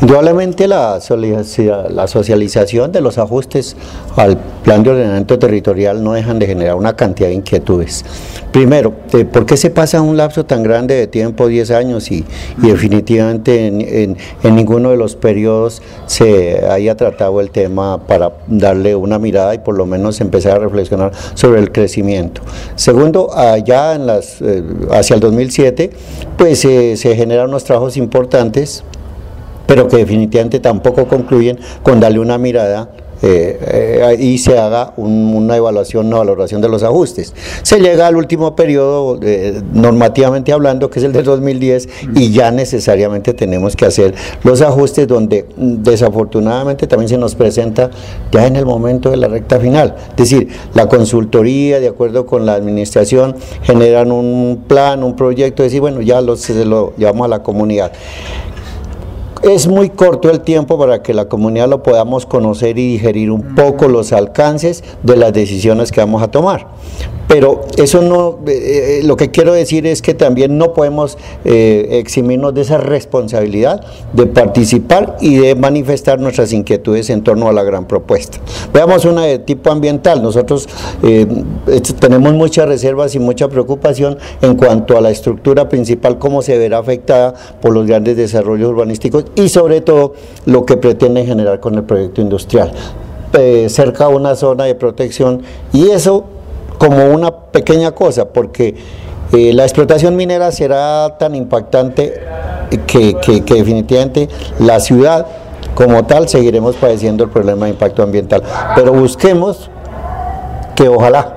Indudablemente la, la socialización de los ajustes al plan de ordenamiento territorial no dejan de generar una cantidad de inquietudes. Primero, eh, ¿por qué se pasa un lapso tan grande de tiempo, 10 años, y, definitivamente en, ninguno de los periodos se haya tratado el tema para darle una mirada y por lo menos empezar a reflexionar sobre el crecimiento? Segundo, allá en las, eh, hacia el 2007, pues eh, se generan unos trabajos importantes pero que definitivamente tampoco concluyen con darle una mirada eh, eh, y se haga una evaluación, una valoración de los ajustes. Se llega al último periodo, eh, normativamente hablando, que es el de 2010, y ya necesariamente tenemos que hacer los ajustes donde mm, desafortunadamente también se nos presenta ya en el momento de la recta final. Es decir, la consultoría, de acuerdo con la administración, generan un plan, un proyecto, decir, bueno, ya lo, se lo llevamos a la comunidad. Es muy corto el tiempo para que la comunidad lo podamos conocer y digerir un poco los alcances de las decisiones que vamos a tomar. Pero eso no, eh, eh, lo que quiero decir es que también no podemos eh, eximirnos de esa responsabilidad de participar y de manifestar nuestras inquietudes en torno a la gran propuesta. Veamos una de tipo ambiental. Nosotros tenemos muchas reservas y mucha preocupación en cuanto a la estructura principal, cómo se verá afectada por los grandes desarrollos urbanísticos y sobre todo lo que pretende generar con el proyecto industrial. cerca a una zona de protección y eso como una pequeña cosa, porque eh, la explotación minera será tan impactante que, que, definitivamente la ciudad como tal seguiremos padeciendo el problema de impacto ambiental. Pero busquemos que ojalá,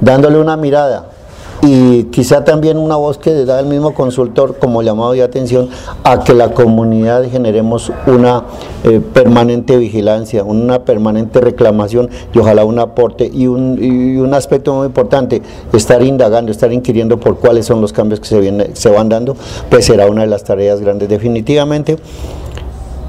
dándole una mirada y quizá también una voz que da el mismo consultor como llamado de atención a que la comunidad generemos una eh, permanente vigilancia, una permanente reclamación y ojalá un aporte y un, un, aspecto muy importante, estar indagando, estar inquiriendo por cuáles son los cambios que se, viene, se van dando, pues será una de las tareas grandes. Definitivamente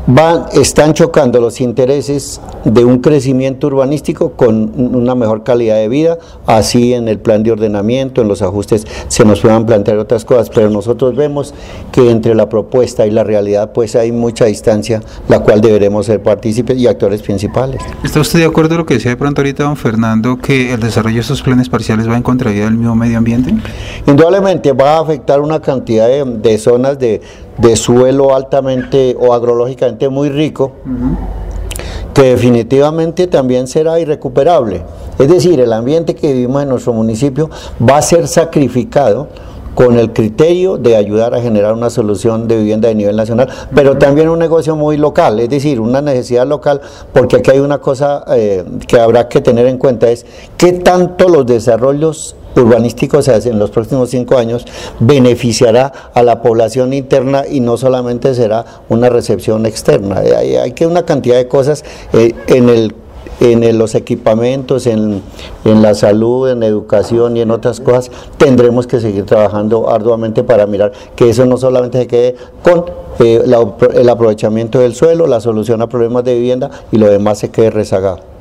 van, están chocando los intereses de un crecimiento urbanístico con una mejor calidad de vida, así en el plan de ordenamiento, en los ajustes se nos puedan plantear otras cosas, pero nosotros vemos que entre la propuesta y la realidad pues hay mucha distancia, la cual deberemos ser partícipes y actores principales. ¿Está usted de acuerdo con lo que decía de pronto ahorita don Fernando, que el desarrollo de estos planes parciales va en contravía del mismo medio ambiente? Indudablemente va a afectar una cantidad de zonas de de suelo altamente o agrológicamente muy rico, que definitivamente también será irrecuperable. Es decir, el ambiente que vivimos en nuestro municipio va a ser sacrificado con el criterio de ayudar a generar una solución de vivienda de nivel nacional, pero también un negocio muy local, es decir, una necesidad local, porque aquí hay una cosa eh, que habrá que tener en cuenta, es qué tanto los desarrollos urbanísticos en los próximos cinco años beneficiará a la población interna y no solamente será una recepción externa. Hay, hay que una cantidad de cosas eh, en el en los equipamientos, en, la salud, en educación y en otras cosas, tendremos que seguir trabajando arduamente para mirar que eso no solamente se quede con eh, el aprovechamiento del suelo, la solución a problemas de vivienda y lo demás se quede rezagado.